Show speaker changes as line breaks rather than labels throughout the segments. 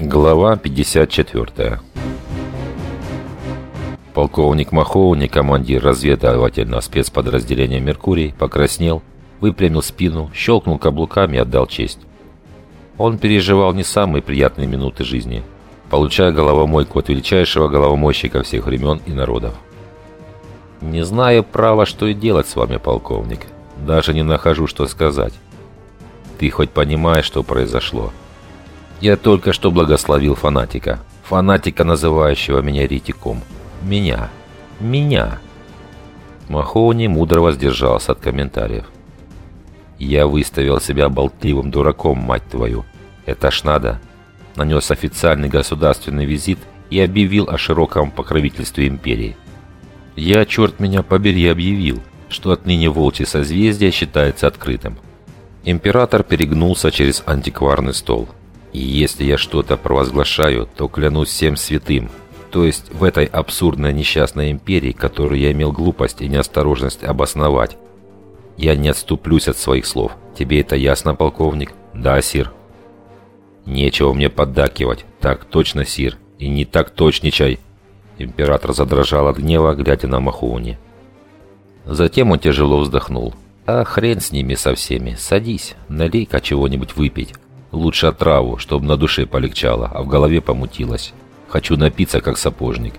Глава 54 Полковник Махоуни, командир разведывательного спецподразделения «Меркурий», покраснел, выпрямил спину, щелкнул каблуками и отдал честь. Он переживал не самые приятные минуты жизни, получая головомойку от величайшего головомойщика всех времен и народов. «Не знаю, право, что и делать с вами, полковник. Даже не нахожу, что сказать. Ты хоть понимаешь, что произошло?» Я только что благословил фанатика. Фанатика, называющего меня ретиком. Меня. Меня. Махоуни мудро воздержался от комментариев. Я выставил себя болтливым дураком, мать твою. Это ж надо. Нанес официальный государственный визит и объявил о широком покровительстве империи. Я, черт меня побери, объявил, что отныне волчье созвездие считается открытым. Император перегнулся через антикварный стол. И если я что-то провозглашаю, то клянусь всем святым, то есть в этой абсурдной несчастной империи, которую я имел глупость и неосторожность обосновать. Я не отступлюсь от своих слов. Тебе это ясно, полковник? Да, сир. Нечего мне поддакивать. Так точно, сир. И не так точничай. Император задрожал от гнева, глядя на Махуни. Затем он тяжело вздохнул. «А хрен с ними со всеми. Садись, налей-ка чего-нибудь выпить. Лучше отраву, чтобы на душе полегчало, а в голове помутилось. Хочу напиться, как сапожник.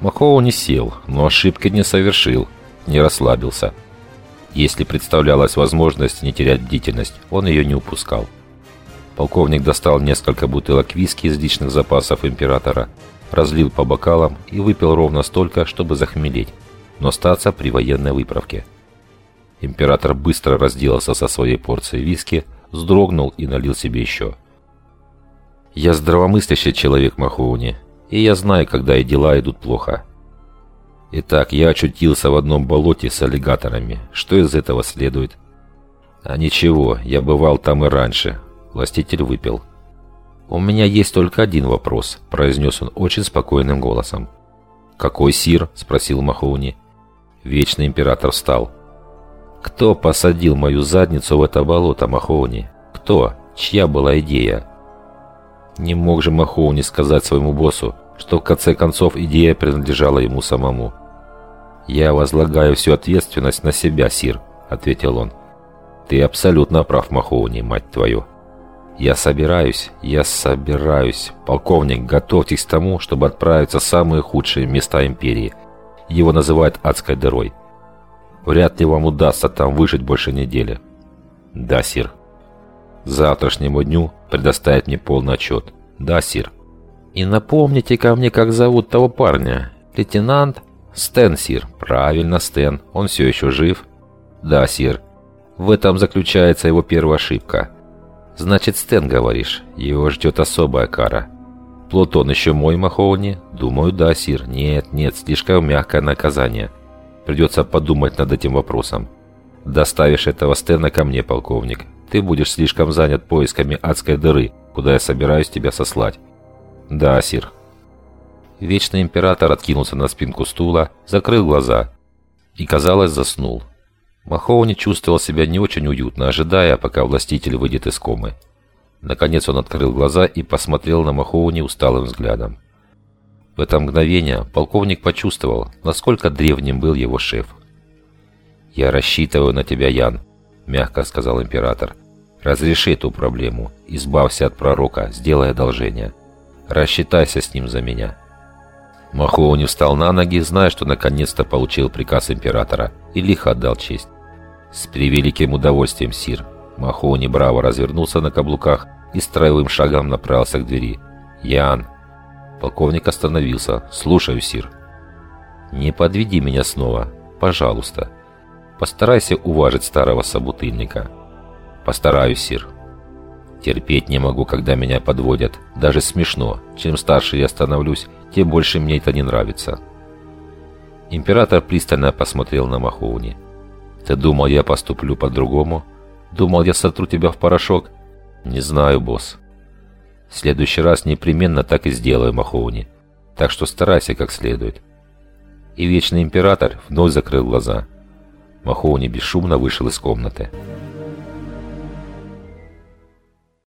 Махоу не сел, но ошибки не совершил, не расслабился. Если представлялась возможность не терять бдительность, он ее не упускал. Полковник достал несколько бутылок виски из личных запасов императора, разлил по бокалам и выпил ровно столько, чтобы захмелеть, но остаться при военной выправке. Император быстро разделался со своей порцией виски, вздрогнул и налил себе еще. «Я здравомыслящий человек, Махоуни, и я знаю, когда и дела идут плохо. Итак, я очутился в одном болоте с аллигаторами. Что из этого следует?» «А ничего, я бывал там и раньше». Властитель выпил. «У меня есть только один вопрос», – произнес он очень спокойным голосом. «Какой сир?» – спросил Махоуни. Вечный император встал. Кто посадил мою задницу в это болото, Махоуни? Кто? Чья была идея? Не мог же Махоуни сказать своему боссу, что в конце концов идея принадлежала ему самому. «Я возлагаю всю ответственность на себя, Сир», — ответил он. «Ты абсолютно прав, Махоуни, мать твою». «Я собираюсь, я собираюсь. Полковник, готовьтесь к тому, чтобы отправиться в самые худшие места Империи. Его называют адской дырой. Вряд ли вам удастся там выжить больше недели. Да, сир. Завтрашнему дню предоставить мне полный отчет. Да, сир. И напомните ко мне, как зовут того парня. Лейтенант Стэн, сир. Правильно, Стэн. Он все еще жив. Да, сир. В этом заключается его первая ошибка. Значит, Стэн, говоришь. Его ждет особая кара. Плутон еще мой, Махоуни? Думаю, да, сир. Нет, нет, слишком мягкое наказание. Придется подумать над этим вопросом. Доставишь этого Стена ко мне, полковник. Ты будешь слишком занят поисками адской дыры, куда я собираюсь тебя сослать. Да, сир. Вечный император откинулся на спинку стула, закрыл глаза и, казалось, заснул. Махоуни чувствовал себя не очень уютно, ожидая, пока властитель выйдет из комы. Наконец он открыл глаза и посмотрел на Махоуни усталым взглядом. В это мгновение полковник почувствовал, насколько древним был его шеф. «Я рассчитываю на тебя, Ян», — мягко сказал император. «Разреши эту проблему, избавься от пророка, сделай одолжение. Рассчитайся с ним за меня». Махоуни встал на ноги, зная, что наконец-то получил приказ императора, и лихо отдал честь. «С превеликим удовольствием, сир!» Махоуни браво развернулся на каблуках и строевым шагом направился к двери. «Ян, Полковник остановился. «Слушаю, Сир». «Не подведи меня снова, пожалуйста. Постарайся уважить старого собутыльника». «Постараюсь, Сир». «Терпеть не могу, когда меня подводят. Даже смешно. Чем старше я становлюсь, тем больше мне это не нравится». Император пристально посмотрел на Махоуни. «Ты думал, я поступлю по-другому? Думал, я сотру тебя в порошок?» «Не знаю, босс. В следующий раз непременно так и сделаю, Махоуни. Так что старайся как следует. И Вечный Император вновь закрыл глаза. Махоуни бесшумно вышел из комнаты.